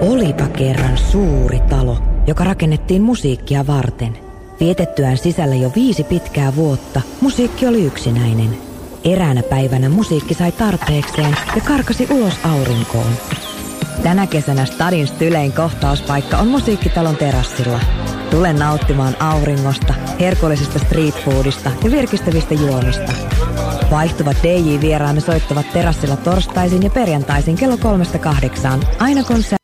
Olipa kerran suuri talo, joka rakennettiin musiikkia varten. Vietettyään sisällä jo viisi pitkää vuotta, musiikki oli yksinäinen. Eräänä päivänä musiikki sai tarpeekseen ja karkasi ulos aurinkoon. Tänä kesänä Stadin Stylein kohtauspaikka on musiikkitalon terassilla. Tule nauttimaan auringosta, herkullisesta streetfoodista ja virkistävistä juomista. Vaihtuvat DJ-vieraamme soittavat terassilla torstaisin ja perjantaisin kello kolmesta kahdeksaan, aina kun sä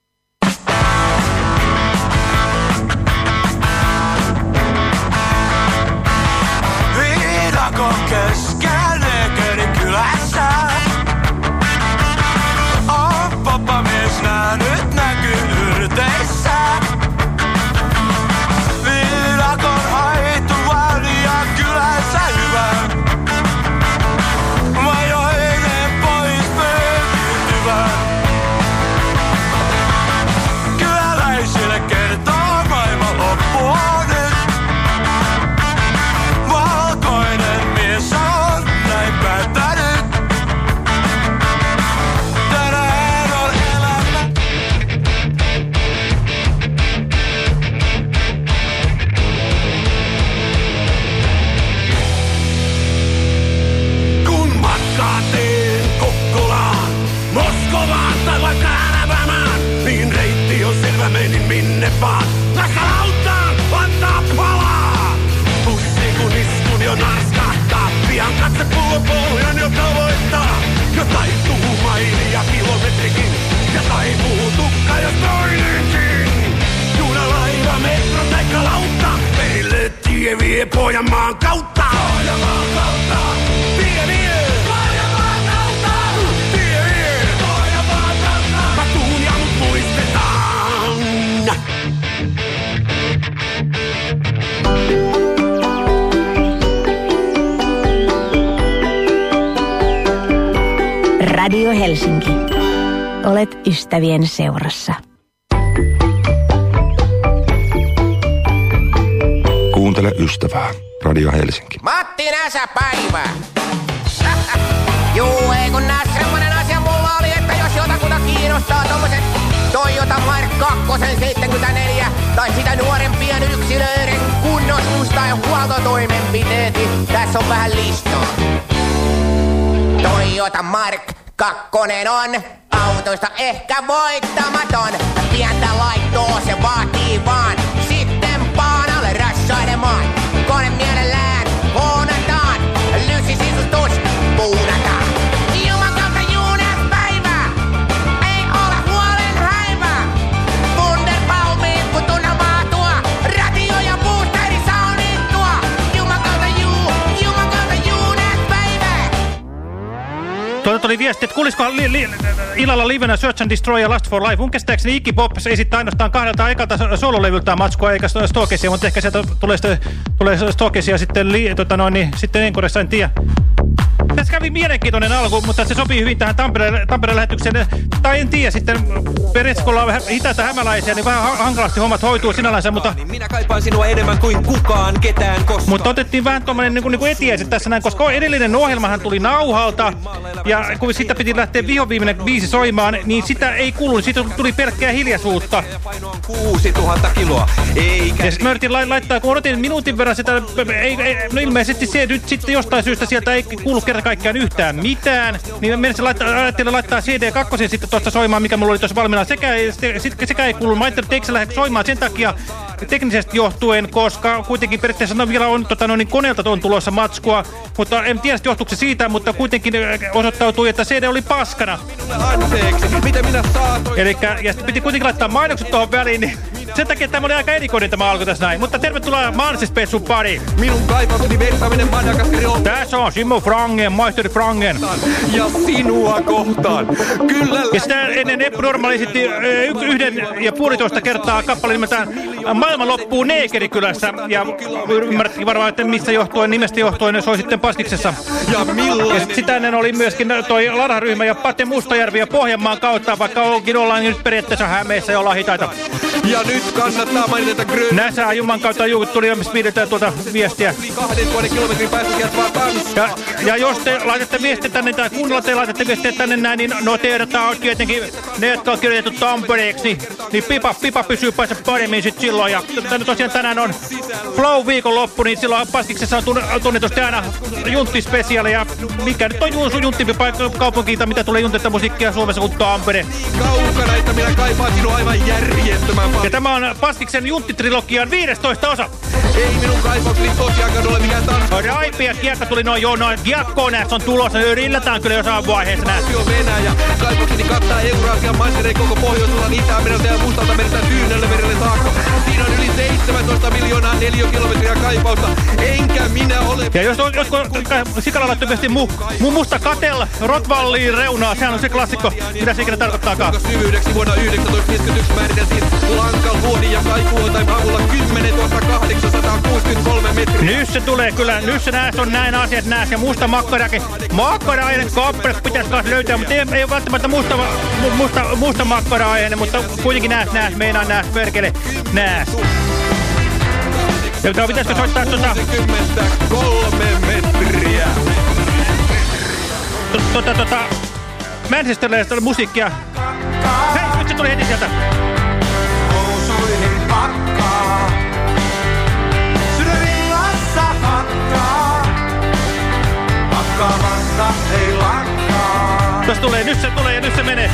vie Pohjanmaan kautta. Pohjanmaan kautta, tie vie. Pohjanmaan kautta, tie vie. Pohjanmaan kautta. Mä tuun ja mut muistetaan. Radio Helsinki. Olet ystävien seurassa. Kuuntele ystävää. Radio Helsinki. Matti Näsäpäivä. Juu, ei kun nää semmonen asia mulla oli, että jos jotakuta kiinnostaa tommoset Toyota Mark 2 74 tai sitä nuorempien yksilöiden kunnostus tai huoltotoimenpiteet, niin tässä on vähän listaa. Toyota Mark 2 on autoista ehkä voittamaton. Pientä laittoa se vaatii vaan. Tuolta tuli viesti, että kuulisikohan li li illalla livenä Search and Destroy ja Last for Life. Mun käsittääkseni Iggy Pop esittää ainoastaan kahdelta ekalta sololevyltään matskua eikä Stokesia, mutta ehkä sieltä tulee, sitten, tulee Stokesia sitten, li, tota noin, niin, sitten Enkoressa, en tiedä. Tässä kävi mielenkiintoinen alku, mutta se sopii hyvin tähän Tampereen, Tampereen lähetykseen. Tai en tiedä, sitten Peretskolla on hitaita hämäläisiä, niin vähän ha- hankalasti hommat hoituu sinällänsä, mutta, Niin minä kaipaan sinua enemmän kuin kukaan, ketään koskaan. mutta otettiin vähän tuommoinen niin kuin, niin kuin etiäiset tässä näin, koska edellinen ohjelmahan tuli nauhalta, ja kun sitä piti lähteä vihoviimeinen biisi soimaan, niin sitä ei kuulunut, siitä tuli pelkkää hiljaisuutta. Ja paino on 6000 kiloa. Eikä Ja sitten mä yritin lai- laittaa, kun odotin minuutin verran sitä, ei, ei, no ilmeisesti se nyt sitten jostain syystä sieltä ei kuulu kerta kaikkiaan yhtään mitään. Niin menisin laittaa, ajattelin laittaa CD2 sitten tuosta soimaan, mikä mulla oli tuossa valmiina. Sekä, sekä ei kuulu. Mä ajattelin, että soimaan sen takia teknisesti johtuen, koska kuitenkin periaatteessa no, vielä on tota, no, niin koneelta on tulossa matskua. Mutta en tiedä johtuuko se siitä, mutta kuitenkin äh, osoittautui, että CD oli paskana. Elikkä, ja sitten piti kuitenkin laittaa mainokset tuohon väliin, niin sen takia tämä oli aika erikoinen tämä alku tässä näin. Mutta tervetuloa Mansispessun pari. Minun kaipauteni vertaaminen Madagaskarin on Tässä on Simmo Frangen, maisteri Frangen. ja sinua kohtaan. Kyllä Ja sitä ennen Eppu Normaali esitti y- yhden ja puolitoista kertaa kappale nimeltään Maailma loppuu Neekerikylässä ja ymmärrätkin varmaan, että mistä johtuen, nimestä johtuen se oli sitten Paskiksessa. Ja Ja millainen... sit sitä ennen oli myöskin toi Lara-ryhmä ja Pate Mustajärvi ja Pohjanmaan kautta, vaikka onkin ollaan nyt periaatteessa Hämeessä ja ollaan hitaita. Ja nyt kannattaa mainita, että Grön... Näsää Jumman kautta juu, tuli Speedeltä tuota viestiä. Yli 2000 kilometrin päästä sieltä vaan Tanskaa. Ja, ja jos te laitatte viestiä tänne, tai kuunnella te laitatte viestiä tänne näin, niin no tiedotaan on tietenkin ne, jotka on kirjoitettu Tampereeksi, niin, niin pipa, pipa pysyy päässä paremmin sit silloin. Ja tänne tosiaan tänään on Flow viikonloppu, niin silloin Paskiksessa on tunn- tunnetusti aina junttispesiaali. Ja mikä nyt on junttimpi kaupunkiinta, mitä tulee juntetta musiikkia Suomessa kuin Tampere. Kaukana, että minä kaipaan sinua aivan järjettömän paljon. Tämä on Paskiksen junttitrilogian 15 osa. Ei minun kaipaukseni tosiaankaan ole mikään tanskaa. Raipi ja kiekka tuli noin joo, noin kiekkoon näistä on tulossa. Yllätään kyllä jossain vaiheessa näistä. on Venäjä. Kaipaukseni kattaa Euraasian mantereen koko Pohjois-Ullan Itämereltä ja Mustalta mereltä Tyynelle merelle saakka. Siinä on yli 17 miljoonaa neliökilometriä kaipausta. Enkä minä ole... Ja jos, jos Sikala laittoi myöskin mu, mu, musta katel Rotvalliin reunaa, sehän on se klassikko, mitä se ikinä tarkoittaakaan. Jonka syvyydeksi vuonna 1951 määriteltiin lankan luodin ja kaikuotain avulla 10 863 metriä. Nyt se tulee kyllä, nyt se nääs on näin asiat nääs ja musta makkarakin. Makkara-aine kappale pitäisi kanssa löytää, mutta ei, ei ole välttämättä musta, mu- musta, musta makkara-aine, mutta kuitenkin nääs nääs, meinaan nääs, perkele, nääs. Ja pitäisikö soittaa tota, 63 metriä. to- tota, tota, Manchesterlaista musiikkia. Hei, nyt se tuli heti sieltä. Housuihin pakkaa. Tuossa tulee, nyt se tulee ja nyt se menee.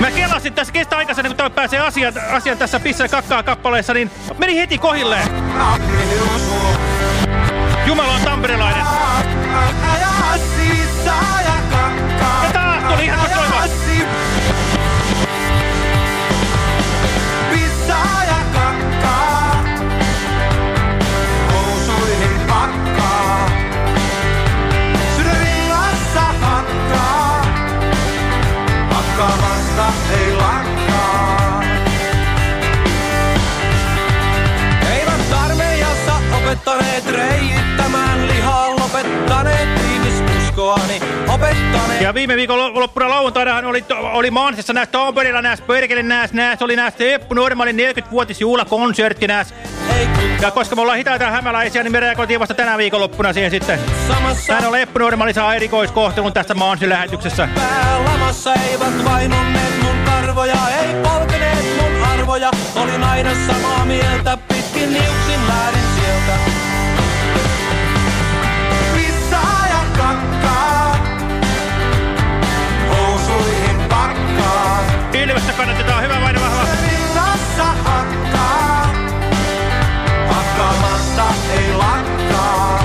Mä kelasin tässä kestää aikaisemmin, kun tämä pääsee asian, asian tässä pissa ja kakkaa kappaleessa, niin meni heti kohilleen. Jumala on tamperelainen. Opettaneet reiittämään lihaa, lopettaneet ihmisuskoani, opettaneet... Ja viime viikon lo- loppuna lauantainahan oli, oli Maansessa näistä Tampereella näistä Perkele näistä, näistä oli näistä Eppu Normaalin 40-vuotisjuhlakonsertti näistä. Ei kun Ja koska me ollaan hitaita hämäläisiä, niin me reagoitiin vasta tänä viikonloppuna siihen sitten. samassa Näin ollen Eppu Normaali saa erikoiskohtelun tästä Maansin lähetyksessä. päälamassa eivät vainonneet mun karvoja, ei polkeneet mun arvoja. Olin aina samaa mieltä, pitkin niuksin lähdin Ilmestä kannatetaan hyvä vain vahva. Villassa hakkaa. Hakkaamasta ei lakkaa.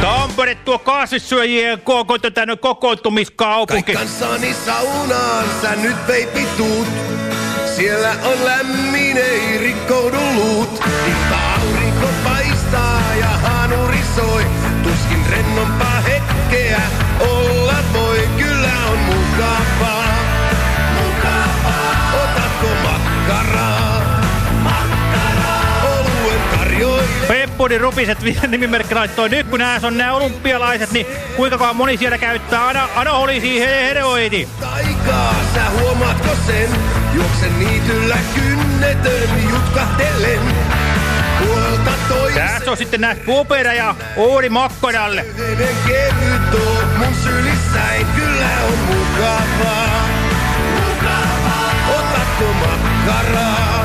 Tampere tuo kasvissyöjien koko, tätä nyt kokoontumiskaupunki. Kanssani saunaan sä nyt veipi tuut. Siellä on lämmin, ei rikkoudu luut. Ilta aurinko paistaa ja hanuri soi. Tuskin rennompaa hetkeä olla Peppuri Rupiset nimimerkki laittoi, nyt kun nää on nämä olympialaiset, niin kuinka moni siellä käyttää ana, anaholisia he heroidi. Aikaa, sä huomaatko sen? Juoksen niityllä kynnetön jutkahtelen. Puolta toiseen Tässä on sitten näistä Popera ja Oodi Makkodalle. veden kevyt oot mun sylissäin. Kyllä on mukavaa. Mukavaa. Otatko? Makkaraa.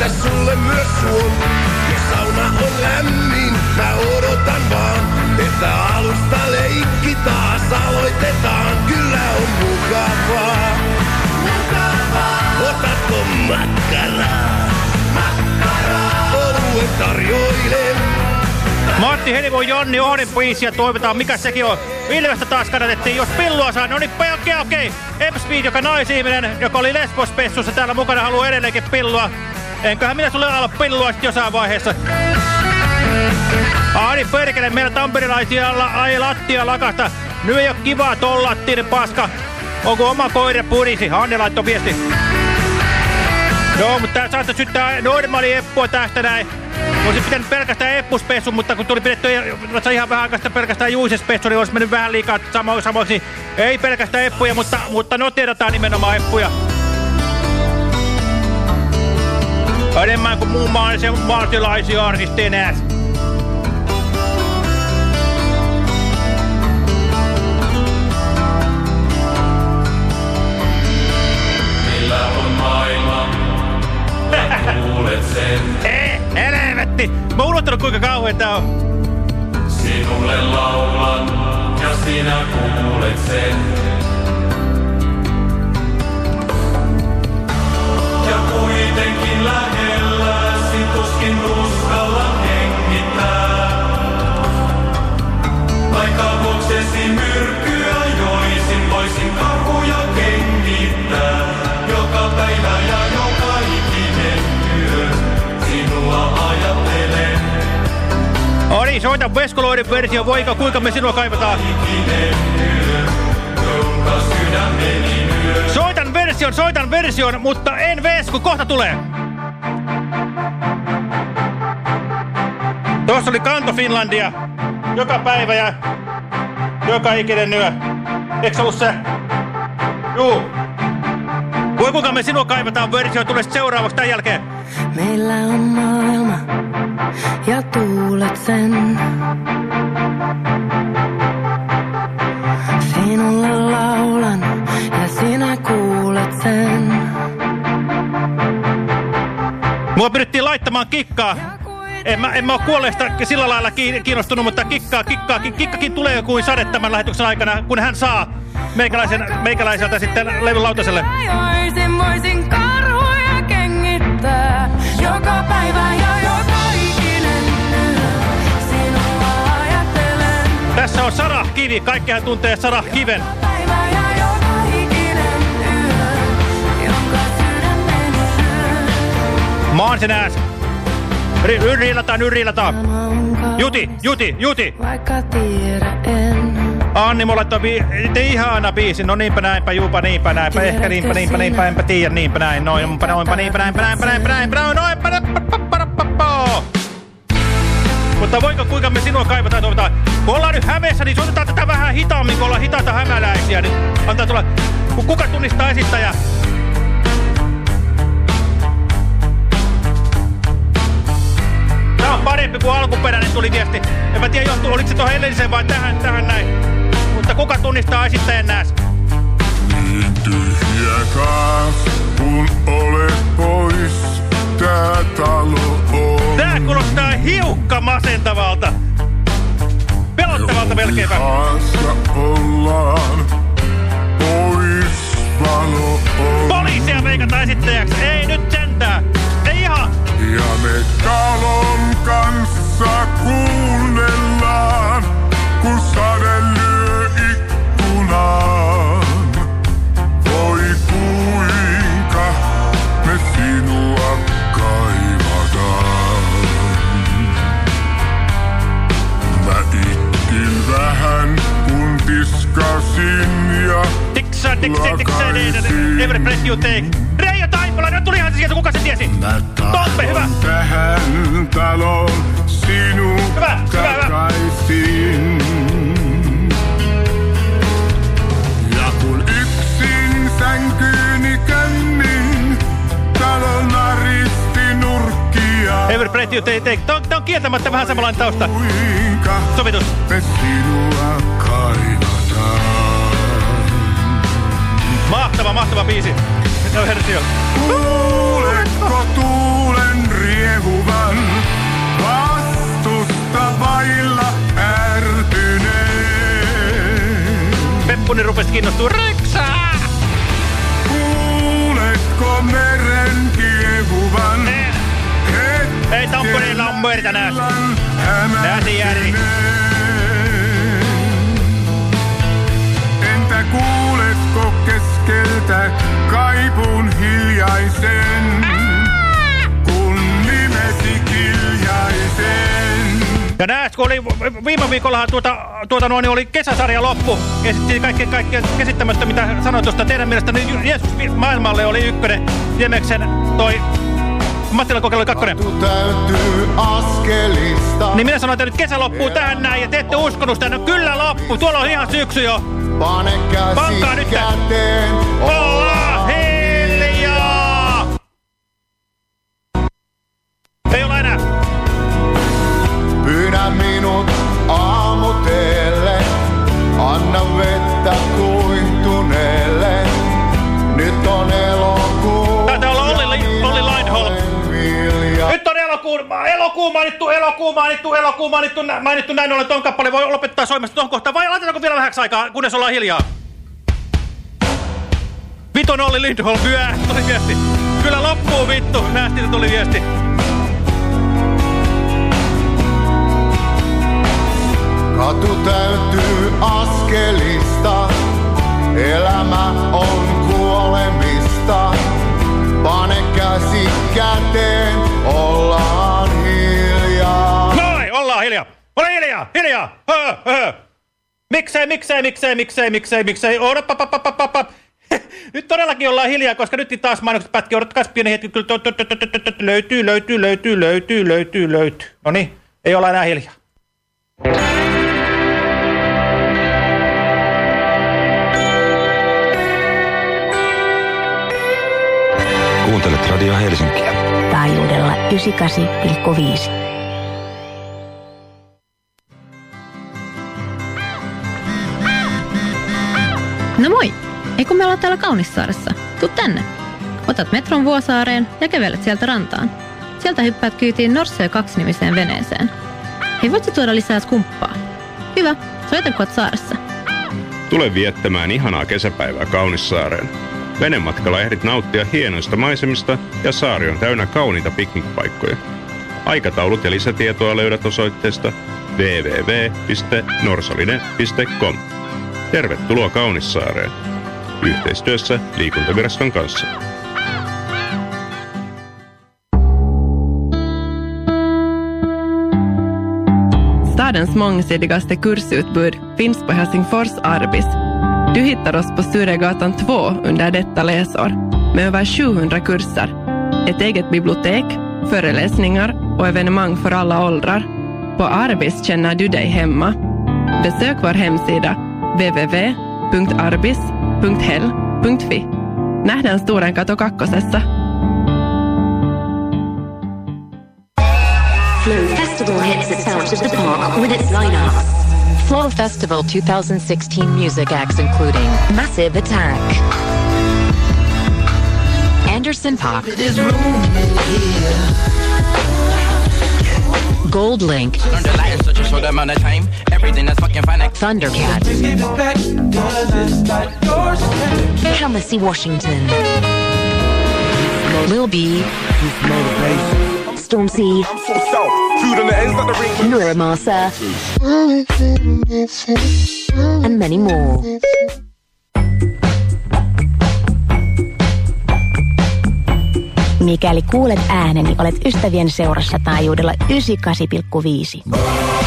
Hellyyttä sulle myös suon. Jos sauna on lämmin, mä odotan vaan. Että alusta leikki taas aloitetaan. Kyllä on mukavaa. Mukavaa. Otatko makkaraa? Makkaraa. Oluen tarjoilen. Matti Helivon Jonni Ohdin biisiä toivotaan. Mikä sekin on? Ilmestä taas kannatettiin. Jos pillua saa, no niin okei okei. Epspeed, joka naisihminen, joka oli Lesbos-pessussa täällä mukana, haluaa edelleenkin pillua. Enköhän minä sulle ala pillua jossain vaiheessa. Ai perkele, meillä tamperilaisia la, ai lattia lakasta. Nyt ei ole kivaa tollattinen paska. Onko oma koira purisi? Hanne laittoi viesti. Joo, mutta tää saattaa syttää normaali eppua tästä näin. Olisi pitänyt pelkästään eppuspessu, mutta kun tuli pidetty ihan vähän aikaista pelkästään juisespessu, niin olisi mennyt vähän liikaa samo, samoiksi. Ei pelkästään eppuja, mutta, mutta noteerataan nimenomaan eppuja. Enemmän kuin muun maallisen maatilaisia artisteja. Meillä on maailma, kuulet sen. Ei, helvetti! Mä oon unohtanut kuinka kauhean tää on. Sinulle laulan, ja sinä kuulet sen. Ja kuitenkin lähelläsi tuskin uskalla hengittää. Vaikka vuoksesi myrkkyä joisin, voisin karhuja kengittää. Joka päivä ja joka ikinen yö sinua ajattelen. Ori, soita Veskoloiden versio, voika, kuinka me sinua kaivataan. Ikinen yö, jonka sydämeni lyö. Soitan version, soitan version, mutta en Vesku, kohta tulee. Tuossa oli Kanto Finlandia. Joka päivä ja joka ikinen yö. Eikö se ollut se? Juu. Voi kuinka me sinua kaivataan versio, tulee seuraavaksi tämän jälkeen. Meillä on maailma ja tuulet sen. Sinulle laulan ja sinä kuulet sen. Mua pyrittiin laittamaan kikkaa. En mä, en mä ole kuolleesta sillä lailla ki- kiinnostunut, mutta kikkaa, kikkaa, ki- kikkakin tulee kuin sade tämän lähetyksen aikana, kun hän saa meikäläisen, meikäläiseltä sitten levyn lautaselle. Ajoisin voisin karhuja kengittää joka päivä ja joka ikinen yö. Sinua ajattelen Tässä on Sarah Kivi, kaikkihan tuntee Sarah Kiven. Mä oon sen ääs. Oon kauas, Juti, juti, juti. Vaikka tiedä en. Anni mulle toi bi ihana biisi. No niinpä näinpä, juupa niinpä näinpä. Ehkä niinpä, niinpä, niinpä, enpä tiedä, niinpä näin. Noinpä, noinpä, niinpä, näinpä, näinpä, näinpä, näinpä, noinpä, näinpä, näinpä, Mutta voiko kuinka me sinua kaivataan toivotaan? Kun ollaan nyt hämeessä, niin soitetaan tätä vähän hitaammin, kun ollaan hitaita hämäläisiä. Niin antaa tulla, kun kuka tunnistaa esittäjä? On parempi kuin alkuperäinen tuli viesti. En mä tiedä, johtuu, oliko se tuohon edelliseen vai tähän, tähän näin. Mutta kuka tunnistaa esittäjän nääs? Niin tyhjä taas, kun olet pois, tää talo on. Tää kuulostaa hiukka masentavalta. Pelottavalta melkeinpä. Ollaan, pois valo on. Poliisia veikataan esittäjäksi. Ei nyt sentään. Ja me talon kanssa kuunnellaan, kun sade lyö ikkunaan. Voi kuinka me sinua kaivataan. Mä itkin vähän, kun tiskasin ja Tiksa, tiksa, tiksa, niin, every breath you take. Nyt tulihan se sieltä, kuka se tiesi? Mä Toppe, hyvä. tähän taloon sinut Hyvä, hyvä, hyvä. takaisin. Ja kun yksin sänkyyni könnin, talon naristi nurkkia. Every breath you take. Tää on, tää on kieltämättä vähän samanlainen tausta. Sovitus. me sinua kaivataan. Mahtava, mahtava biisi. Nyt on versio. Kuuletko tuulen riehuvan vastusta vailla ärtyneen? Peppuni rupesi kiinnostua. Ryksaa! Kuuletko meren kiehuvan Eh. hetken Ei Tampereella on merta nääs. Nääsijärvi. Entä keskeltä kaipun hiljaisen, kun nimesi kiljaisen? Ja näet, kun oli viime viikollahan tuota, tuota noin, oli kesäsarja loppu. Esittiin kaikkea, kaikkea käsittämättä, mitä sanotusta. Teidän mielestä niin Jeesus maailmalle oli ykkönen. Jemeksen toi Mattilan kokeilu kakkonen. Niin minä sanoin, että nyt kesä loppuu tähän näin ja te ette uskonut sitä. No kyllä loppu. Tuolla on ihan syksy jo. Pane Pankaa käsi nyt. käteen. Olla hiljaa! Ei olla enää. Pyydä minut aamuteelle. Anna vettä elokuun, elokuun mainittu, elokuun mainittu, elokuun mainittu, mainittu näin ollen. Ton kappale voi lopettaa soimasta tuohon kohtaan. Vai laitetaanko vielä vähäksi aikaa, kunnes ollaan hiljaa? Viton Olli Lindholm, vyö, tuli viesti. Kyllä loppuu vittu, nähtiin, tuli viesti. Katu täytyy askelista. Elämä on kuolemista. Pane käsi käteen. Ollaan hiljaa. Noin, ollaan hiljaa. Ole hiljaa, hiljaa. Hö, hö. Miksei, miksei, miksei, miksei, miksei, miksei. Odotpa, pa, pa, pa, pa, pa. Nyt todellakin ollaan hiljaa, koska nyt taas mainokset pätkiä. Odottakaa pieni hetki. Kyllä löytyy, löytyy, löytyy, löytyy, löytyy, löytyy. No niin, ei olla enää hiljaa. Kuuntelet Radio Helsinkiä. Taajuudella 98,5. No moi! Eikö me ollaan täällä Kaunissaaressa? Tuu tänne. Otat metron Vuosaareen ja kävelet sieltä rantaan. Sieltä hyppäät kyytiin Norssö 2-nimiseen veneeseen. Hei, voit sä tuoda lisää skumppaa? Hyvä, soita kun saaressa. Tule viettämään ihanaa kesäpäivää Kaunissaareen. Venematkalla ehdit nauttia hienoista maisemista ja saari on täynnä kauniita piknikpaikkoja. Aikataulut ja lisätietoa löydät osoitteesta www.norsalinen.com. Tervetuloa Kaunissaareen. Yhteistyössä liikuntaviraston kanssa. Stadens mångsidigaste kursutbud finns på Helsingfors Arbis. Du hittar oss på Sturegatan 2 under detta läsår med över 700 kurser, ett eget bibliotek, föreläsningar och evenemang för alla åldrar. På Arbis känner du dig hemma. Besök vår hemsida www.arbis.hell.fi. Nähdään Sturen kato kakkosessa. Flow Festival hits the sound of the park with its lineup. Flow Festival 2016 music acts including Massive Attack, Anderson Park, Gold Link, Thundercat, Kamasi Washington, Lil B, Stormzy, Nura Masa, and many more. Mikäli kuulet ääneni, olet ystävien seurassa taajuudella 98,5.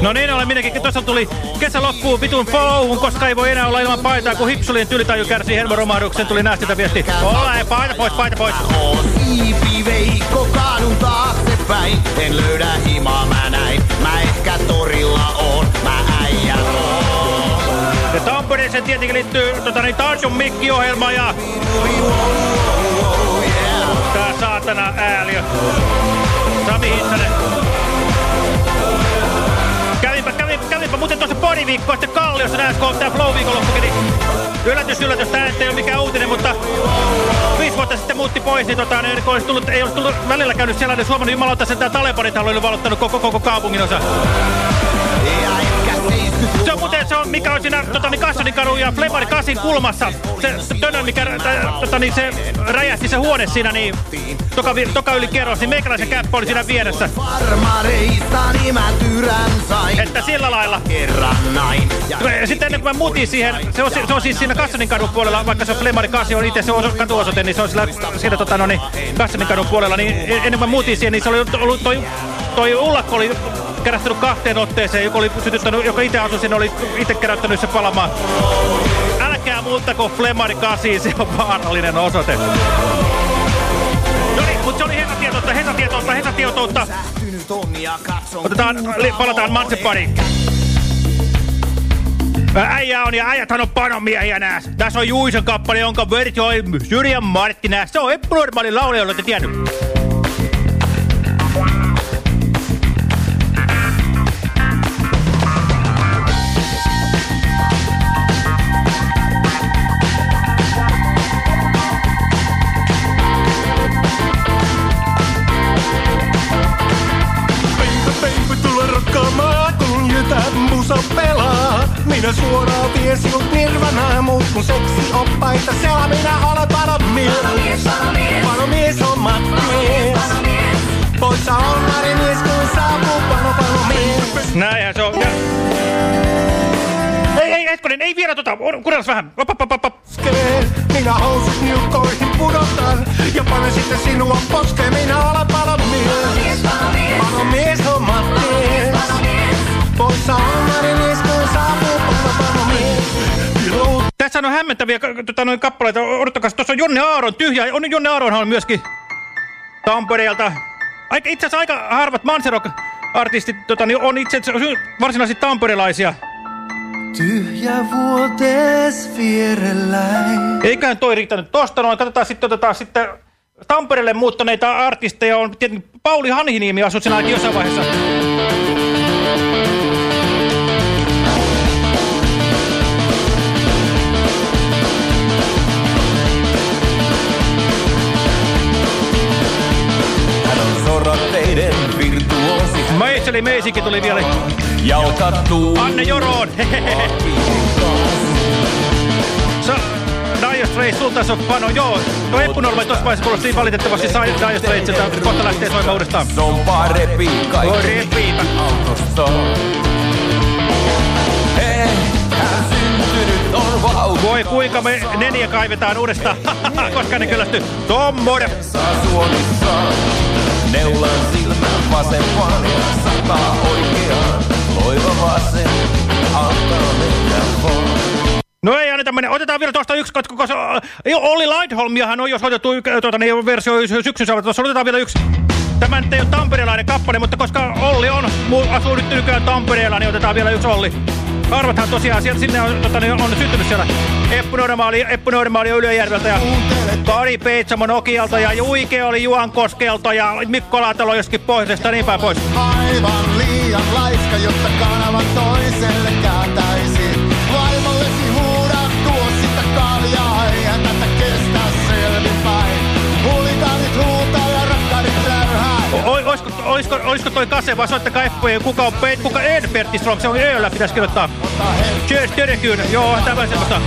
No niin, olen minäkin. Tuossa tuli kesä loppuu vitun flowhun, koska ei voi enää olla ilman paitaa, kun hipsulien tylitaju kärsii hermoromahduksen. Tuli nästitä viesti. Olla ei, paita pois, paita pois. Kaadun taaksepäin. En löydä himaa mä näin. Mä ehkä torilla oon, mä äijä oon. Ja Tampereeseen tietenkin liittyy tota, niin, Tarjon Mikki-ohjelma ja... Tää saatana ääliö. Sami Hissanen. Kävinpä, kävin, kävin Olin mä muuten tuossa pari viikkoa sitten Kalliossa näet, kun tää Flow viikonloppukin, niin yllätys, yllätys, nyt ei ole mikään uutinen, mutta viisi vuotta sitten muutti pois, niin tota, niin olisi tullut, ei olisi tullut välillä käynyt siellä, niin Suomen jumalauta sen tää Talebanit oli valottanut koko, koko kaupungin osa. Muuten se on, mikä on siinä tota, niin Kassanin kadun ja Flemari Kasin kulmassa. Se tönö, mikä tota, niin se räjähti se huone siinä, niin toka, toka yli kerros, niin meikäläisen käppä oli siinä vieressä. Että sillä lailla. Ja sitten ennen kuin mä muutin siihen, se on, se on siis siinä Kassanin kadun puolella, vaikka se on Flemari Kasi on itse se on katuosoite, niin se on sillä, siinä tota, no, niin, Kassanin kadun puolella, niin ennen kuin mä muutin siihen, niin se oli ollut toi, toi ullakko oli kerättänyt kahteen otteeseen, joka, oli sytyttänyt, joka itse asui siinä, oli itse kerättänyt se palamaan. Älkää muuttako Flemari 8, se on vaarallinen osoite. No niin, mutta se oli Hesa-tietoutta, Hesa-tietoutta, Hesa-tietoutta. Otetaan, palataan Mansepariin. Äijä on ja äijäthän on panomiehiä nääs. Tässä on Juisen kappale, jonka versioi Syrjän Martti nääs. Se on epänormaali laulaja, olette tiennyt. Minä suoraan vien sinut nirvanaan, muut kun seksi oppaita siellä minä olen panomies. Panomies, panomies. Panomies on matties. Poissa on marimies, kun saapuu pano panomies. Näinhän se on. Ja... Ei, ei, hetkonen, ei vielä tota, kuunnellas vähän. Op, op, op, op. Minä housut niukkoihin pudotan ja panen sitten sinua poskeen. Minä olen palomies. Hämmentäviä tota, noin kappaleita. Odottakaa, tuossa on Jonne Aaron tyhjä. On Jonne Aaronhan on myöskin Tampereelta. Aika, itse asiassa aika harvat Manserok-artistit tota, niin on itse asiassa varsinaisesti tamperelaisia. Tyhjä vuotes vierelläin. Eiköhän toi riittänyt tosta noin. Katsotaan sitten, otetaan sitten Tampereelle muuttaneita artisteja. On tietenkin Pauli Hanhiniemi asui siinä ainakin jossain vaiheessa. Maiseli Meisikin tuli vielä. Jalkattuu. Anne Joroon. Sa Dire Straits, Sultans of Pano, joo. Tuo Eppunorma tuossa vaiheessa kuulosti valitettavasti Dire Straits, että kohta lähtee soimaan uudestaan. Sompaa repii kaikki. Repiitä. Autosta. Voi kuinka me neniä kaivetaan uudestaan, koska ne kyllästy. Tommode. Saa suonissaan. Neulan silmän vasempaan ja sataa oikeaan. Loiva vasen, antaa mennä vaan. No ei anneta mennä. Otetaan vielä tuosta yksi, koska Olli Lightholmiahan on jo soitettu tuota, niin versio syksyn saavat. Tuossa otetaan vielä yksi. Tämä nyt ei ole tamperelainen kappale, mutta koska Olli on, asuu nyt nykyään Tampereella, niin otetaan vielä yksi Olli. Harvathan tosiaan, siellä, sinne on, tota, niin on syntynyt siellä Eppu Normaali, Eppu Normaali Ylöjärveltä ja Kari Peitsamo Nokialta ja Juike oli Juankoskelta ja Mikko Laatalo joskin pohjoisesta niin päin pois. Aivan liian laiska, jotta kanavan toiselle kääntäisin. Olisiko, olisiko, toi kase vai soittakaa Eppuja, kuka on Peit, kuka Edberti Strong, se on Ööllä pitäisi kirjoittaa. Cheers, Törekyyn, joo, tämä semmoista.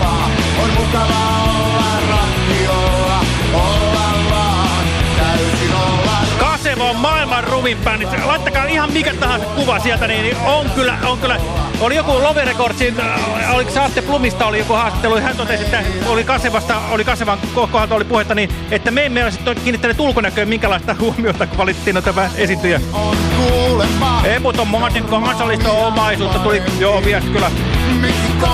On mukavaa olla rappiolla, olla vaan, täysin olla Kaseva on maailman ruvin bändi. Laittakaa ihan mikä tahansa kuva sieltä, niin on kyllä, on kyllä. Oli joku Love Recordsin, äh, oliko Saatte Plumista oli joku haastattelu, hän totesi, että oli Kasevasta, oli Kasevan kohdalta oli puhetta niin, että me emme ole sitten kiinnittäneet ulkonäköön minkälaista huomiota, kun valittiin noita esiintyjä. on kuulemma. Eput on Martin kansallista omaisuutta, tuli joo viesti kyllä.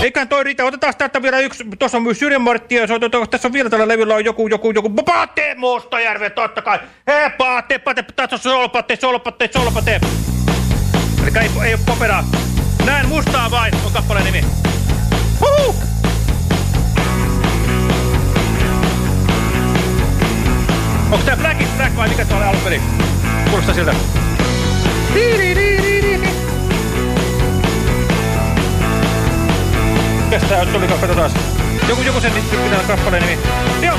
Eiköhän toi riitä, otetaan täältä vielä yksi, tuossa on myös Syrjänmartti, ja tässä on vielä tällä levyllä on joku, joku, joku, Pate Mustajärve, totta kai. Hei, Pate, Pate, tässä on solpate, solpate, solpate. Eli ei, ei ole poperaa. Näen mustaa vain, on kappaleen nimi. Huhu! Onko tää Black is Black vai mikä se oli alun? Kuulostaa siltä. Mikäs tää tuli katsotaan. Joku, joku sen pitää kappaleen nimi. Joo,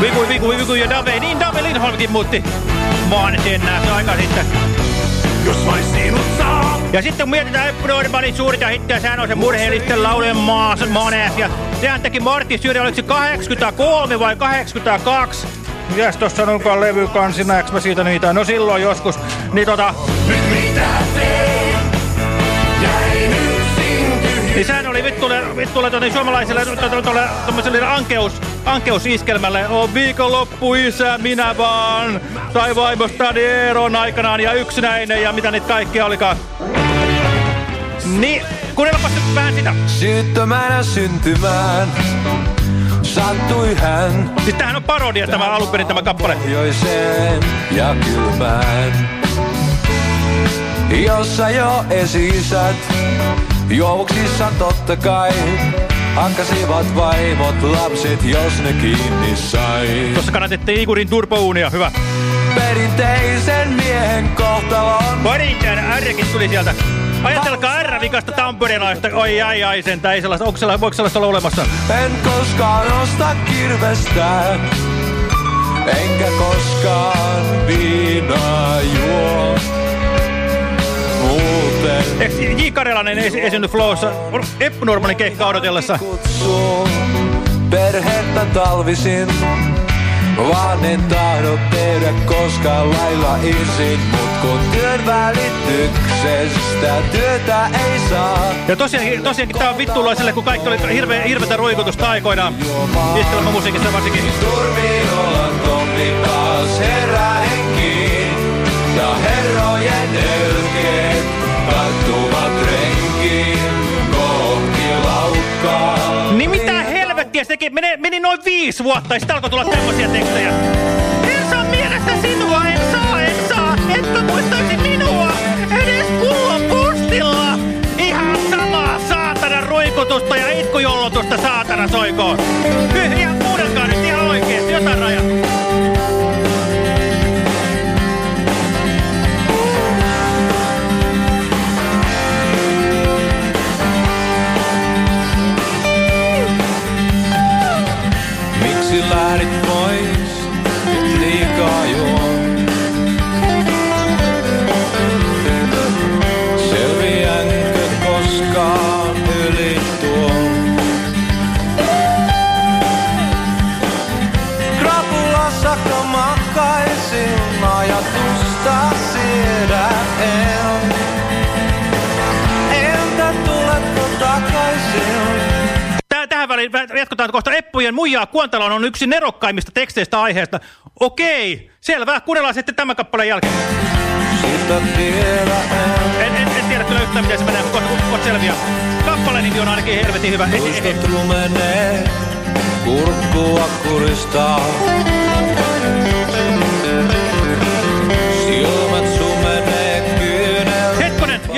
Viku, viku, viku ja Dave. Niin Dave Lindholmkin muutti maan sen nähdä aika sitten. Jos vain sinut saa. Ja sitten mietitään Eppu Normanin suurta hittiä, sehän on se murheellisten laulujen maas, mones. Ja sehän teki Martti Syrjä, oliko se 83 vai 82? Mitäs tossa onkaan levykans, näekö mä siitä niitä? No silloin joskus. Niin tota... Nyt mitä teen? Jäin. Niin sehän oli vittuille, vittuille tuonne suomalaiselle tuollaiselle ankeus, ankeusiskelmälle. On viikonloppu isä, minä vaan. Tai vaimostani eron aikanaan ja yksinäinen ja mitä niitä kaikkia olikaan. Niin, kuunnellapas nyt vähän sitä. Syyttömänä syntymään sattui hän. Siis tämähän on parodia tämä alun perin tämä kappale. Pohjoiseen ja kylmään. Jossa jo esi-isät juovuksissa totta kai hakkasivat vaimot lapset, jos ne kiinni sai. Tuossa kannatettiin Igurin turbouunia, hyvä. Perinteisen miehen kohtalon. Perinteinen Rkin tuli sieltä. Ajatelkaa R-vikasta tamperelaista. Oi ai ai sen, ei sellaista, onko sellaista, voiko sellaista olla olemassa? En koskaan osta kirvestä, enkä koskaan viinaa juo. Muuten Eikö J. Karjalainen esi esiinny Flowssa Eppu Normanin keikkaa odotellessa? kutsuu perhettä talvisin. Vaan en tahdo tehdä koskaan lailla isin, mut kun työn välityksestä työtä ei saa. Ja tosiaankin, tosiaankin tää on vittuloiselle, kun kaikki oli hirve, hirvetä roikutusta aikoinaan. Iskelmä musiikissa varsinkin. Turmiin ollaan tommi taas herää henkiin. Ja herrojen elkeet kattuvat renkiin kohti laukkaa. Se teki? Meni, meni noin viisi vuotta ja sitten alkoi tulla tämmöisiä tekstejä. En saa mielestä sinua, en saa, en saa. Etkö muistaisi minua edes pullon pustilla. Ihan samaa saatana roikutusta ja itkujollotusta saatana soikoon. Ihan kuunnelkaa nyt ihan oikeesti, jotain raja. Jatketaan kohta Eppujen muijaa Kuontalon on yksi nerokkaimmista teksteistä aiheesta. Okei, selvä. Kuunnellaan sitten tämän kappaleen jälkeen. En, en, en tiedä kyllä yhtään miten se menee, mutta kohta, kohta selviää. Kappaleen nimi on ainakin helvetin hyvä. Muistot rumenee, kurkkua kuristaa.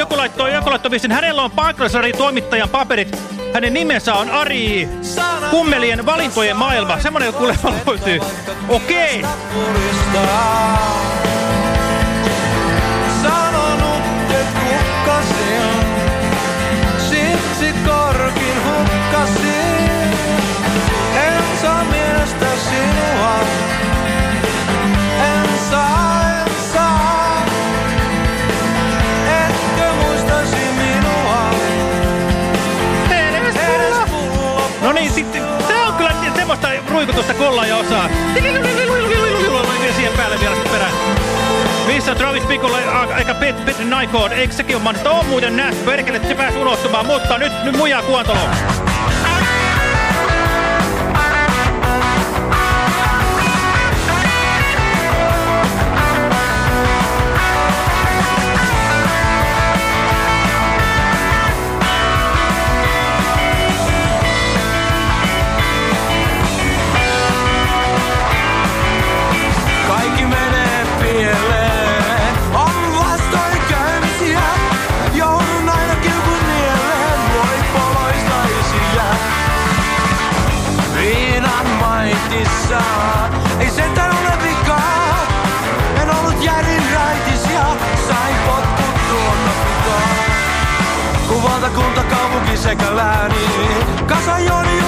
Joku laittoi, joku laittoi viestin. Hänellä on Paikallisari toimittajan paperit. Hänen nimensä on Ari Kummelien valintojen maailma. Semmoinen kuulemma löytyy. Okei. Kuristaa. Ruikutusta kolla ja osaa. Ja siihen päälle. Missä Travis Picolle aika Pet Pet Nycode? Eikö sekin ole mahdollista? On muuten nähty. Perkele, se pääsi unohtumaan. Mutta nyt, nyt muijaa kuontaloon. sekä lääniin. Kasa joni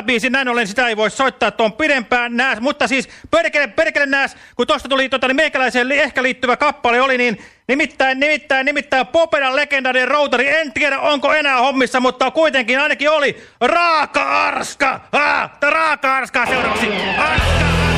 hyvä biisi, näin ollen sitä ei voi soittaa tuon pidempään. Nääs, mutta siis perkele, perkele nääs, kun tuosta tuli tota, niin meikäläiseen ehkä liittyvä kappale oli, niin nimittäin, nimittäin, nimittäin Popedan legendarinen routari, en tiedä onko enää hommissa, mutta kuitenkin ainakin oli Raaka Arska, ah, Raaka Arska seuraavaksi, Arska, Arska.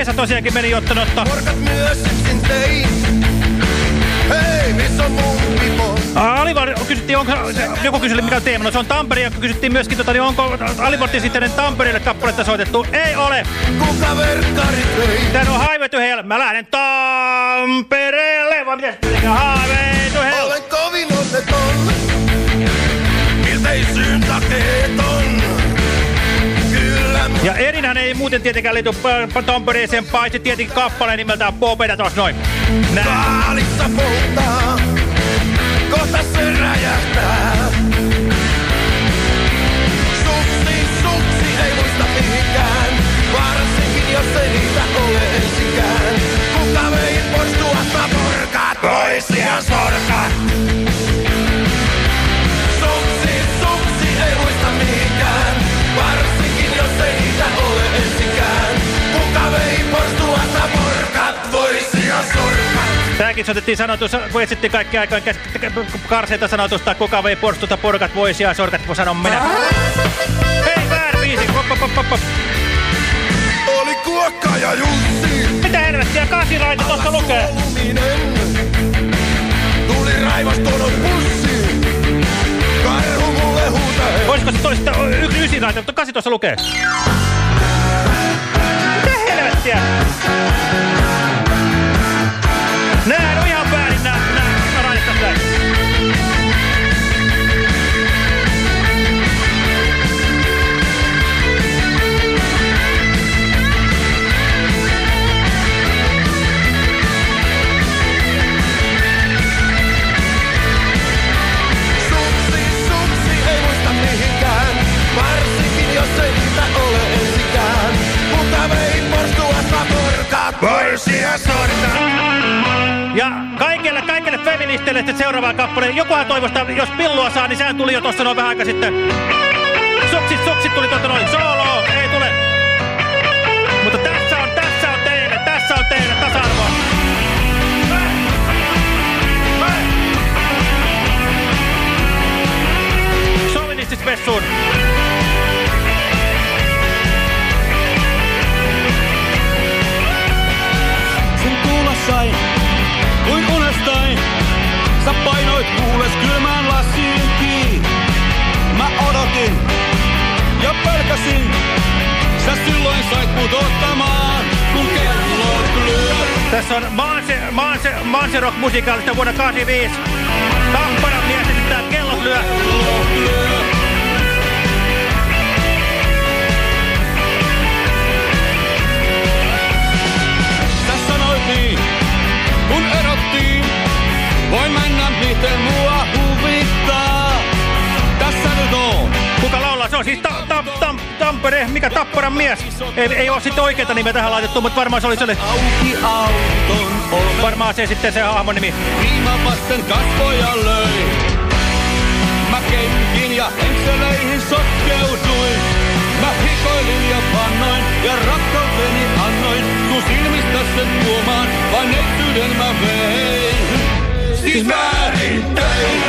kesä tosiaankin meni ottanotta. Hei, on? Alivar, kysyttiin, onko, joku kysyi, mikä on teema. No se on Tampere, ja kysyttiin myöskin, tota, niin onko Alivartin sitten Tampereille kappaletta soitettu. Ei ole. Kuka verkkari töi? Tän on haivetty heille. Mä lähden Tampereelle, vai mitäs tietenkään haivettu heille? Olen kovin onneton. Miltei syyn takeeton. Ja Erinhän ei muuten tietenkään liity Tampereeseen, paitsi tietenkin kappaleen nimeltään Popeda tuossa noin. Näin. Kaalissa polttaa, kohta se räjähtää. Suksi, suksi ei muista mihinkään, varsinkin jos ei niitä ole ensikään. Kuka vei pois tuosta porkaat, ihan sorkaat. Meilläkin soitettiin sanotus, kun etsittiin kaikki aikojen karseita sanotusta, kuka vei porstuta purkat voisi ja sorkat, kun sanon minä. Hei, väärä biisi. Pop, pop, pop, pop, pop. Oli kuokka ja Jussi. Mitä helvettiä, kasiraita tuossa lukee? Tuli raivostunut pussi. Karhu mulle huutaa. Voisiko se toista yksi ysiraita, mutta kasi tuossa lukee. Mitä helvettiä? Ja sorta. Ja kaikille, kaikille feministeille sitten seuraava kappale. Jokuhan toivosta, jos pillua saa, niin sehän tuli jo tuossa noin vähän aika sitten. Suksit, suksit tuli tuolta noin. Solo, ei tule. Mutta tässä on, tässä on teille, tässä on teille tasa-arvoa. Sovinistis. Sä painoit kuules kylmään lasiin kiinni. Mä odotin ja pelkäsin. Sä silloin sait mut ottamaan, kun kellot lyö. Tässä on Maanse, Maanse, Maanse Rock musikaalista vuonna 85. Tapparan mies esittää kellot lyö. Sä sanoit niin, kun erottiin. Voin mennä miten mua huvittaa. Tässä nyt on. Kuka laulaa? Se on siis ta ta ta Tampere, mikä Tapparan mies. Ei, ei ole sitten oikeita nimeä tähän laitettu, mutta varmaan se oli se oli. Auki auton. Varmaan se sitten se hahmon nimi. Viima vasten kasvoja löi. Mä kenkin ja henkseleihin sotkeuduin. Mä hikoilin ja pannoin ja rakkauteni annoin. Sun silmistä sen tuomaan, vain neitsyyden mä vein. Siis väärin tein.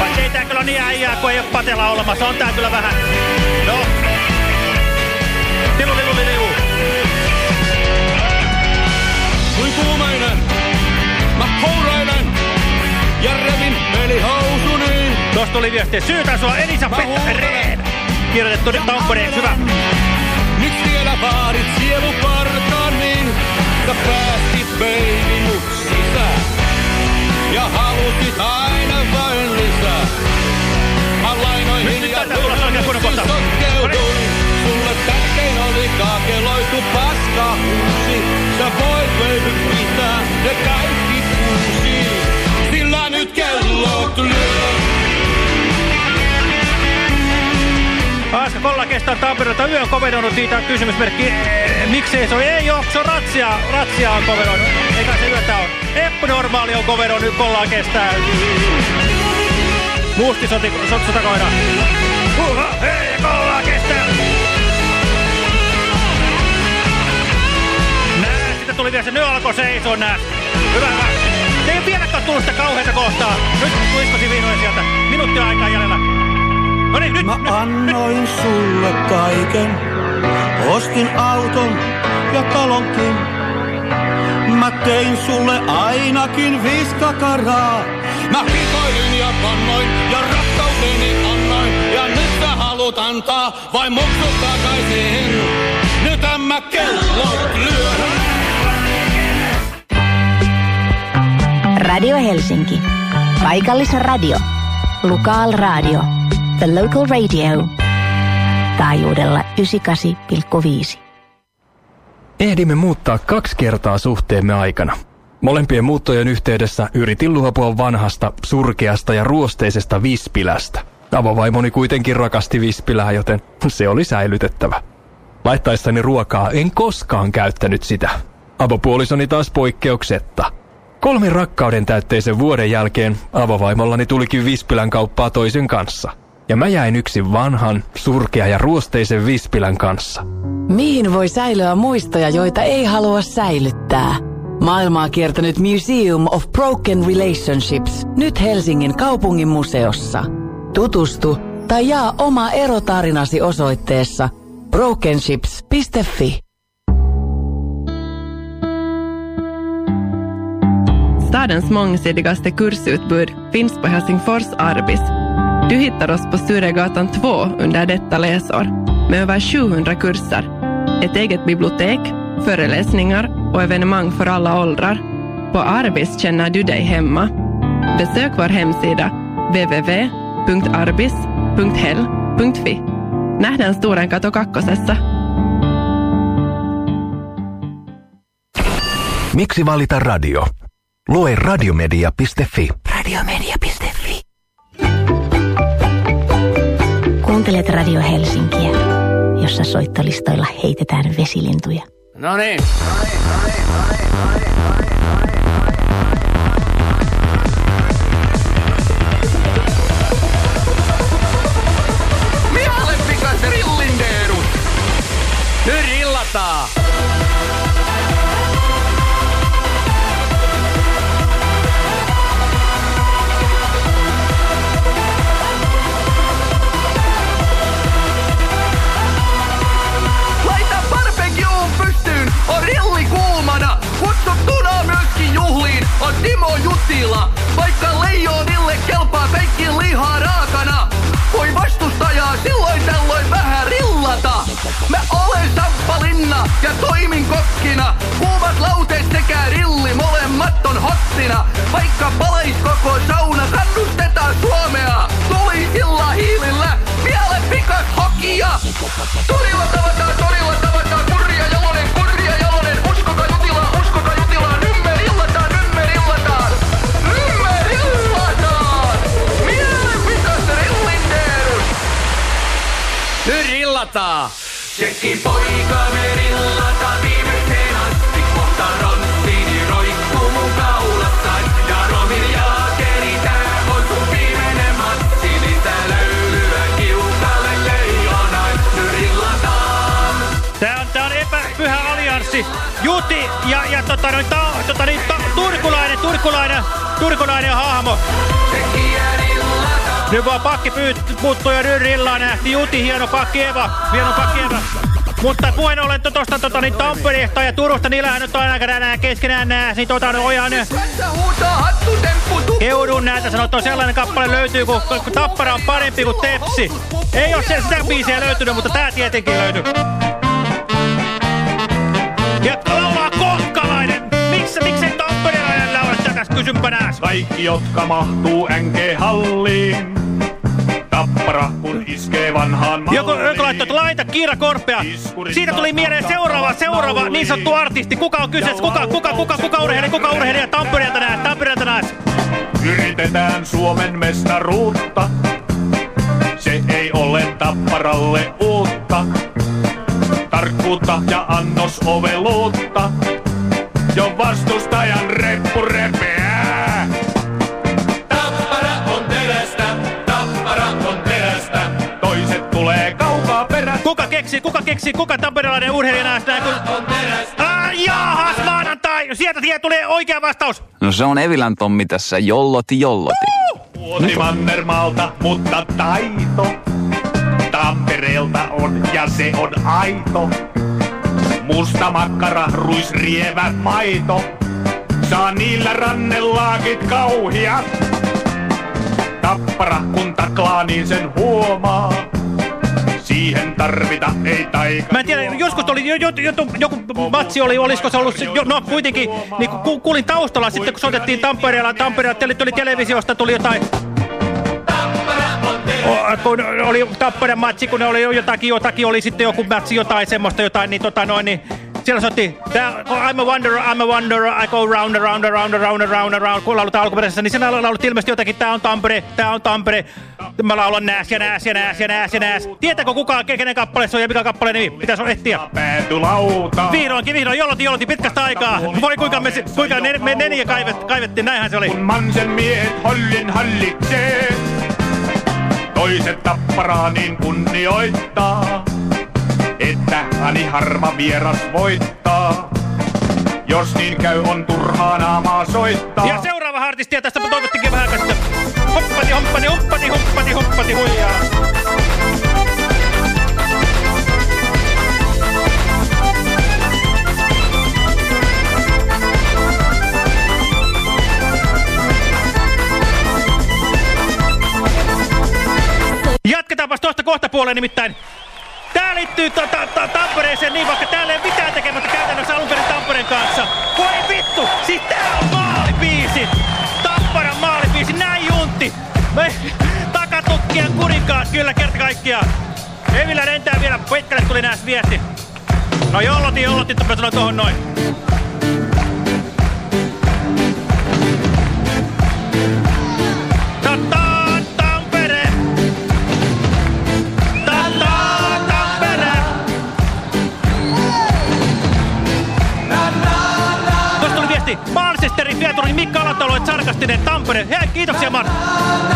Vaikka ei tää kyllä niin äijää, kun ei ole patela olemassa. On tää kyllä vähän. No. Tilu, tilu, tilu. Kuin kuumeinen, mä hourailen ja revin pelihousuni. Tuosta tuli viesti. Syytän sua Elisa Pettereen. Kirjoitettu Tampereen. Hyvä. Miksi vielä vaadit sieluparkani? Sä päästit baby mut sisään. Ja halusit aina vain lisää. Mä lainoin hiljaa taitaa tulla oikein kunnon kohta. sotkeuduin. Sulle tärkein oli kaakeloitu paska huusi. Sä voit baby pitää ne kaikki kuusi. Sillä nyt kellot lyö. Kolla kestää Tampereelta yön kovedonnut, siitä on kysymysmerkki. Eh, Miksei se on? Ei oo, se on ratsia. Ratsia on kovedonnut. Eikä se yötä on. Eppu-normaali on kovedonnut, Kollaa kestää. Musti sotakoira. Huha, hei, Kollaa kestää. Nää, sitten tuli vielä se, nyt alkoi seisoo nää. Hyvä, hyvä. Ei ole vieläkään tullut sitä kauheita kohtaa. Nyt tuiskosi vihdoin sieltä. Minuutti aikaa jäljellä. No niin, nyt, Mä nyt, annoin sulle kaiken. Ostin auton ja talonkin. Mä tein sulle ainakin viisi kakaraa. Mä hikoilin ja pannoin ja rakkauteni annoin. Ja nyt sä haluut antaa vai muksut takaisin. Nyt mä kellot lyön. Radio Helsinki. Paikallisradio. Lukaal Radio. The Local Radio. Taajuudella 98,5. Ehdimme muuttaa kaksi kertaa suhteemme aikana. Molempien muuttojen yhteydessä yritin luopua vanhasta, surkeasta ja ruosteisesta vispilästä. Avovaimoni kuitenkin rakasti vispilää, joten se oli säilytettävä. Laittaessani ruokaa en koskaan käyttänyt sitä. Avopuolisoni taas poikkeuksetta. Kolmen rakkauden täytteisen vuoden jälkeen avovaimollani tulikin Vispilän kauppaa toisen kanssa. Ja mä jäin yksin vanhan, surkea ja ruosteisen Vispilän kanssa. Mihin voi säilyä muistoja, joita ei halua säilyttää? Maailmaa kiertänyt Museum of Broken Relationships nyt Helsingin kaupungin museossa. Tutustu tai jaa oma erotarinasi osoitteessa brokenships.fi. Stadens mångsidigaste kursutbud finns på Helsingfors Arbis. Du hittar oss på Sturegatan 2 under detta läsår med över 700 kurser, ett eget bibliotek, föreläsningar och evenemang för alla åldrar. På Arbis känner du dig hemma. Besök vår hemsida www.arbis.hell.fi. Nähdään Sturen kato kakkosessa. Miksi valita radio? Lue radiomedia.fi. Radiomedia.fi. Kuuntelet Radio Helsinkiä, jossa soittolistoilla heitetään vesilintuja. No niin. Mielepikas rillindeerus! Nyt rillataan! Rilli kuumana. Kutsuttuna myöskin juhliin on Timo Jutila. Vaikka leijonille kelpaa peikki lihaa raakana. Voi vastustajaa silloin tällöin vähän rillata. Mä olen Samppa Linna ja toimin kokkina. Kuumat lauteet sekä rilli molemmat on hottina. Vaikka palais koko sauna, kannustetaan Suomea. Tulisilla hiilillä, vielä pikas hokia. Torilla tavataan, torilla tavataan, Nyt rillataan! Tsekki poika me rillataan viimeiseen asti. Kohta ronttini roikkuu mun kaulassaan. Ja Romin jaakeri tää on sun viimeinen matsi. Lisää löylyä kiukalle leijonaan. Nyt rillataan! Tää on, tää on epäpyhä allianssi. Juti ja, ja tota, noin, ta, tota, niin, ta, turkulainen, turkulainen, turkulainen hahmo. Nyt vaan pakki puuttuu ja nyt rillaan nähti Juti, hieno pakki Eva, hieno pakki Eva. Mutta puheen ollen to- tosta tota, niin Tampereesta ja Turusta, niillähän nyt on aina nää keskenään nää, niin tota, no, ojan Keudun näitä sanottu, sellainen kappale löytyy, kun, kun Tappara on parempi kuin Tepsi. Ei ole siellä sitä biisiä löytynyt, mutta tää tietenkin löytyy. Ja laulaa Kokkalainen! Miksi, miksi Tamperelainen laula tätä? Kysynpä nääs. Kaikki, jotka mahtuu NG-halliin. Tappara, kun iskee vanhaan. Joku, joku laittoi, että laita Kiira Korpea. Siitä tuli mieleen seuraava, seuraava niin sanottu artisti. Kuka on kyseessä? Kuka, kuka, kuka, kuka urheilija? Kuka urheilija? Tampereelta nää, Tampereelta nää. Yritetään Suomen mestaruutta. Se ei ole tapparalle uutta. Tarkkuutta ja annos oveluutta. Jo vastustajan reppu repeää. Keksi, kuka keksi, kuka tamperelainen urheilija nää kun... Ah, jaahas, maanantai! Sieltä tie tulee oikea vastaus. No se on Evilän Tommi tässä, jolloti jolloti. Vuoti Mannermaalta, mutta taito Tampereelta on ja se on aito. Musta makkara, ruisrievä, maito. Saa niillä rannelaakit kauhiat. Tappara, kun taklaa, niin sen huomaa. Siihen tarvita ei taika. Mä en tiedä, joskus oli jo, jo, jo, joku matsi oli, olisiko se ollut, jo, no kuitenkin, niin ku, kuulin taustalla sitten, kun soitettiin Tampereella, Tampereella tuli, tuli televisiosta, tuli jotain, O, kun oli Tampereen matsi, kun ne oli jotakin, jotakin oli sitten joku matsi, jotain semmoista, jotain, niin tota noin, niin siellä soitti, tää, I'm a wanderer, I'm a wanderer, I go round, around, around, around, around, around, kun laulutaan alkuperäisessä, niin siinä laulut ilmeisesti jotakin, tää on Tampere, tää on Tampere, mä laulan nääs ja nääs ja nääs ja nääs ja nääs. Tietääkö kukaan, ke- kenen kappale se on ja mikä kappale nimi? Pitäis ehtiä. Päätylauta. Vihdoinkin, vihdoin, joloti, joloti, pitkästä aikaa. Voi kuinka me, kuinka ne, me neniä kaivet, kaivettiin, näinhän se oli. Kun mansen miehet hollin hallitsee. toiset tapparaa niin kunnioittaa, että ani harva vieras voittaa. Jos niin käy, on turhaa naamaa soittaa. Ja seuraava artisti, ja tästä toivottikin vähän aikaa sitten. Hoppati, hoppati, hoppati, hoppati, hoppati, huijaa. Jatketaanpas tuosta kohta puoleen nimittäin. Tää liittyy ta ta ta Tampereeseen niin, vaikka täällä ei ole mitään tekemättä käytännössä alun perin Tampereen kanssa. Voi vittu! Siis tää on maalibiisi! Tapparan maalibiisi, näin juntti! Me takatukkien kuninkaat kyllä kerta kaikkiaan. Evillä lentää vielä, pitkälle tuli nääs viesti. No jollotin, jollotin, tohon noin. Sarkastinen Tampere. Hei, kiitoksia Mart.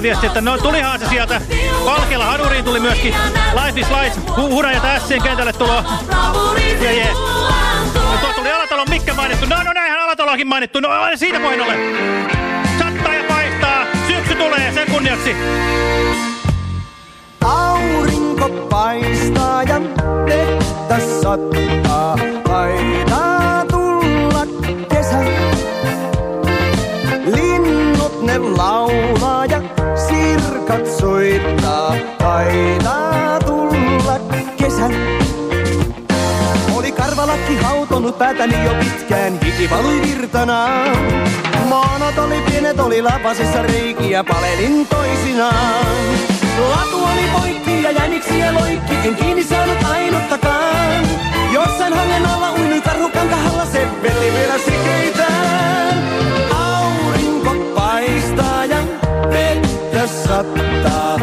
Laittoi viesti, että no tulihan se sieltä. Valkealla Hanuriin tuli myöskin Life is Life. Hu Hurajat Sien kentälle tulo. Ja jee. Ja tuo tuli Alatalon Mikke mainittu. No, no näinhän Alataloakin mainittu. No siitä voin ole. Sattaa ja paistaa. Syksy tulee sen kunniaksi. Aurinko paistaa ja vettä sattaa. Taitaa tulla kesä. Linnut ne laulaa Karvalakki hautonut päätäni jo pitkään, hiki valui virtanaan. Maanot oli pienet, oli lapasissa reikiä, palelin toisinaan. Latu oli poikki ja jäniksiä loikki, en kiinni saanut ainuttakaan. Jossain hangen alla uinui karhu kankahalla, se veti vielä sikeitään. Aurinko paistaa ja vettä sattaa,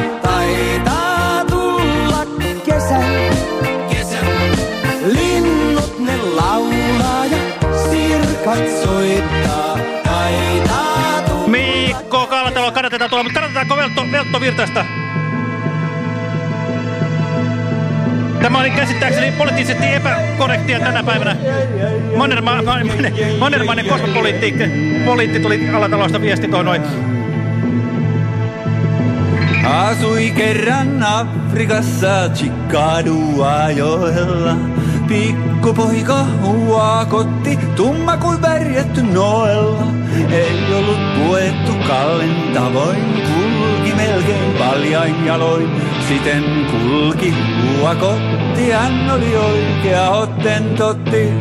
taitaa tulla. Mikko Kalatalo kannatetaan tuolla, mutta kannatetaanko Veltto, Veltto Virtasta? Tämä oli käsittääkseni poliittisesti epäkorrektia tänä päivänä. Mannerma, ma, mannermainen kosmopoliitti poliitti tuli Alatalosta viesti tuohon noin. Asui kerran Afrikassa Chickadua joella. Pikkupoika huakotti, tumma kuin värjätty noella. Ei ollut puettu kallen tavoin, kulki melkein paljain jaloin. Siten kulki huakotti, hän oli oikea ottentotti.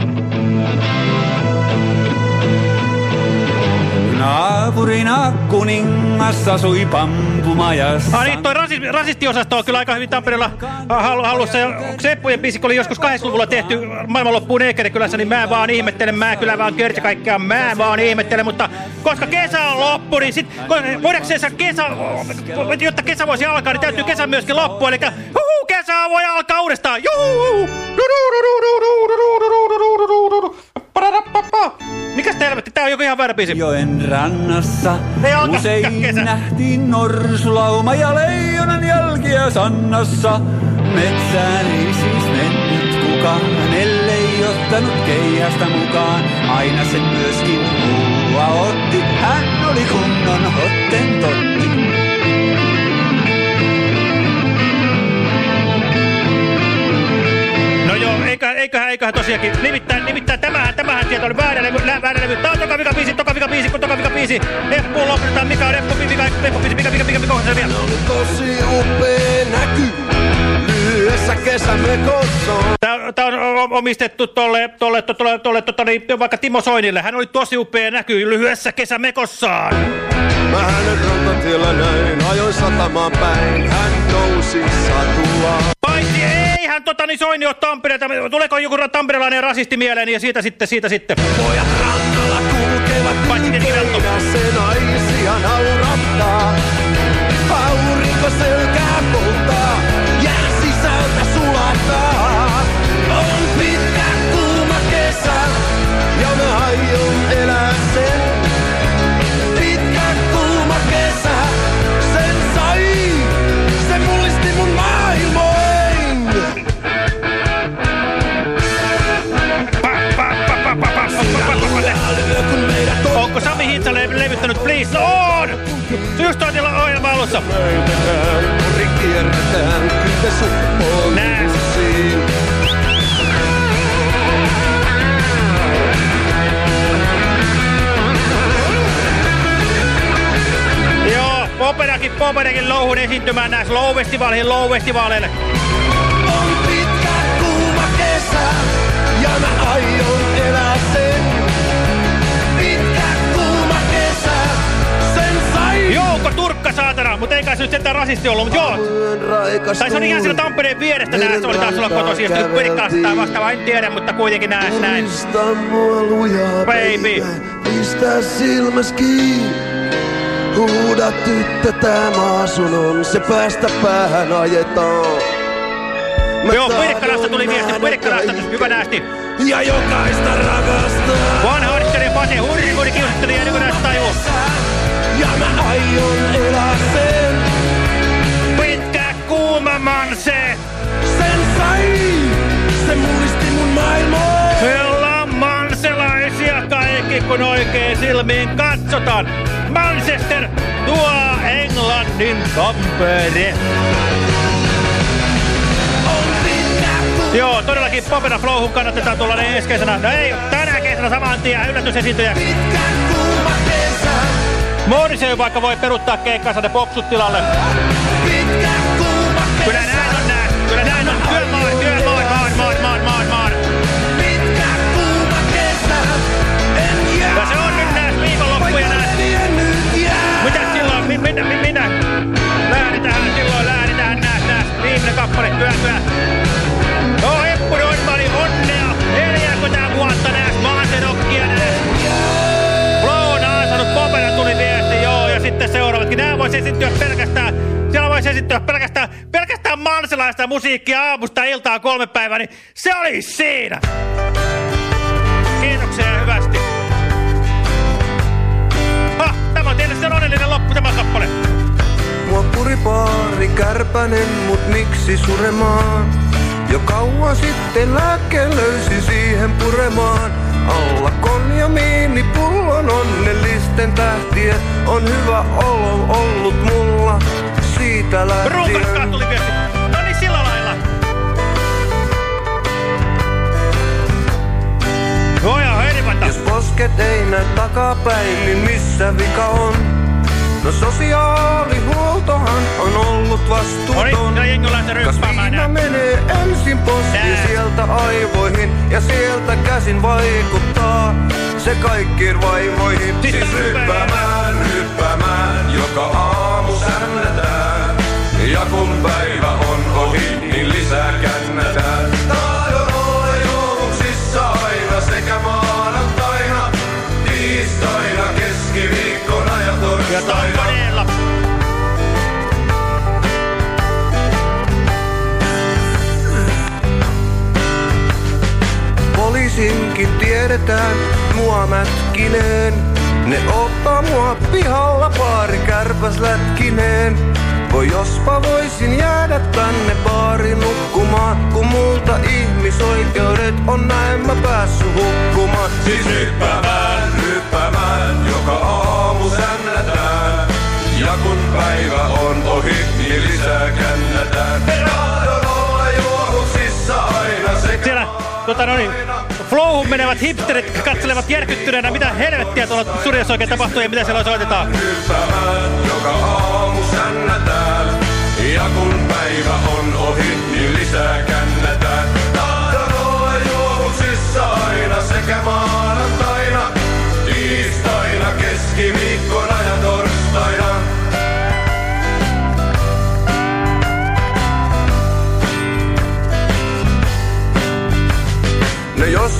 Naapurina kuningas asui pampumajassa. Ah niin, toi rasis, rasistiosasto on kyllä aika hyvin Tampereella hal, hallussa. Seppujen biisi, oli joskus 80-luvulla tehty maailmanloppuun Eekerikylässä, niin mä vaan ihmettelen, mä kyllä vaan kerta kaikkiaan, mä vaan ihmettelen, mutta koska kesä on loppu, niin sit, voidaanko se kesä, jotta kesä voisi alkaa, niin täytyy kesä myöskin loppua, eli kesä voi alkaa uudestaan, juhu! Mikäs helvetti, tää on joku ihan väärä biisi. Joen rannassa usein kesä. nähtiin norsulauma ja leijonan jälkiä sannassa. Metsään ei siis mennyt kukaan, ellei ottanut keihästä mukaan. Aina sen myöskin puua otti, hän oli kunnon. No eiköhän, eiköhän, eiköhän tosiaankin. Nimittäin, nimittäin tämähän, tämähän tieto oli väärä levy, väärä levy. Tää on toka vika biisi, toka vika biisi, kun toka vika biisi. Eppu lopetetaan, mikä on Eppu, mikä on Eppu biisi, mikä, mikä, mikä, mikä, mikä, mikä, mikä, Tosi upea näky lyhyessä kesämekossa. Tää on omistettu tolle, tolle, tolle, tolle, tolle, tolle vaikka Timo Soinille. Hän oli tosi upea näky lyhyessä kesämekossaan. Mä hänet rautatiellä näin, ajoin satamaan päin. Hän nousi satulaan. Paitsi eihän tota niin Soini ole Tampereelta. Tuleeko joku tamperelainen rasisti mieleen ja siitä sitten, siitä sitten. Pojat rannalla kulkevat Paitsi tietenkin Velto. se naisia naurattaa. Aurinko selkää polttaa, jää sisältä sulattaa. No on! Siellä ohjelma alussa. Kyte suppoilusiin. Joo, Poperakin, Poperakin louhun esiintymään näissä Low-festivaaleihin, Low-festivaaleille. On pitkä kuuma kesä, ja mä aion saatana! Mutta eikä se nyt sentään rasisti ollut, mutta joo. Tai se oli ihan siellä Tampereen vierestä nää, se oli taas olla kotoisin, jos nyt Pirikkalasta tai vastaavaa, en tiedä, mutta kuitenkin näin, näin. Baby. Pistä silmäs kiinni. Huuda tyttö, tää maa sun on, se päästä päähän ajetaan. Mä Joo, Pirkkalasta tuli viesti, Pirkkalasta, hyvä nähti. Ja jokaista rakastaa. Vanha Arkkari Pate, hurri, kiusattelija, niin kuin näistä tajuu. Mä aion elää sen. Pitkä kuuma manse. Sen sai, se mullisti mun maailmaa. Me ollaan manselaisia kaikki, kun oikein silmiin katsotaan. Manchester tuo Englannin Tampere. Joo, todellakin Popena Flowhun kannatetaan tulla ne ensi kesänä. No ei, tänä kesänä saman tien yllätysesiintyjä. Morrissey vaikka voi peruttaa keikkansa ne popsut tilalle. Kyllä sitten seuraavatkin. Nää voisi esittyä pelkästään, siellä voisi esittyä pelkästään, pelkästään manselaista musiikkia aamusta iltaan kolme päivää, niin se oli siinä. Kiitoksia hyvästi. Ha, tämä on teille se onnellinen loppu, tämä kappale. Mua puri paari kärpänen, mut miksi suremaan? Jo kauan sitten lääke löysi siihen puremaan. Alla konjamiini pullon onnellisten tähtien on hyvä olo ollut mulla siitä Ruukarskaan lähtien. tuli viesti. No niin, sillä lailla. Heidivanta. Jos posket ei näy takapäin, niin missä vika on? No sosiaalihuoltohan on ollut No vastuuton. niin, on lähtenyt Kas viina menee ensin poski Nää. sieltä aivoihin ja sieltä käsin vaikuttaa se kaikkiin vaivoihin. Siis ryppäämään, ryppäämään, joka aamu sännätään. Ja kun päivä on ohi, niin lisää kännätään. Ja. Tampereella. Poliisinkin tiedetään mua mätkineen. Ne ottaa mua pihalla pari kärpäs lätkineen. Voi jospa voisin jäädä tänne baariin nukkumaan, kun multa ihmisoikeudet on näin mä päässyt hukkumaan. Siis ryppäämään, ryppäämään, joka aamu sännätään. Ja kun päivä on ohi, niin lisää kännätään. Tahdon olla juomuksissa aina sekä Siellä tota, no niin, flowhun menevät hipsterit katselevat järkyttyneenä, mitä helvettiä tuolla studiossa oikein tapahtuu ja mitä siellä soitetaan. joka aamu sännätään. Ja kun päivä on ohi, niin lisää kännätään. Tahdon olla juovuksissa aina sekä maanantaina, tiistaina, keskiviikkona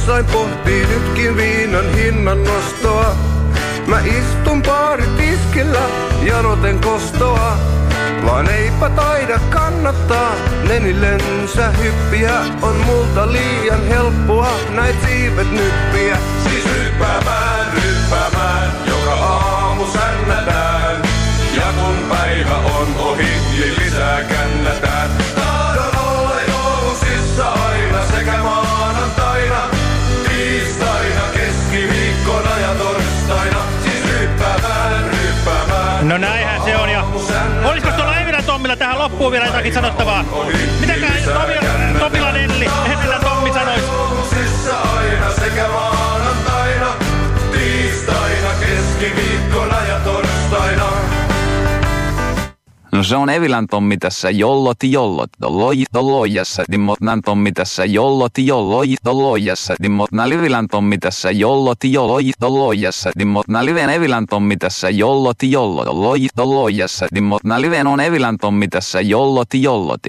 jossain pohtii nytkin viinan hinnan nostoa. Mä istun baaritiskillä, janoten kostoa. Vaan eipä taida kannattaa, nenillensä hyppiä on multa liian helppoa, näit siivet nyppiä. Siis hyppäämään, hyppäämään, joka aamu sännätään. Ja kun päivä on ohi, niin lisää kännätään. Tahdon olla jousissa aina sekä maanantaina, No näinhän se on ja olisiko tuolla Evilän Tommilla tähän loppuun vielä jotakin sanottavaa? Mitäkään Tomila, Tomila Nelli, Evilän Tommi sanois? Jousissa aina sekä maanantaina, tiistaina, keskiviikkona ja torstaina. No se on Evilän Tommi tässä jolloti jollot, loi lojassa, timmot nän Tommi tässä jolloti jolloi lojassa, timmot nä Livilän Tommi tässä jolloti jolloi lojassa, timmot nä Liven Evilän Tommi tässä jolloti jollot, loi lojassa, timmot nä Liven on Evilän Tommi tässä jolloti jolloti.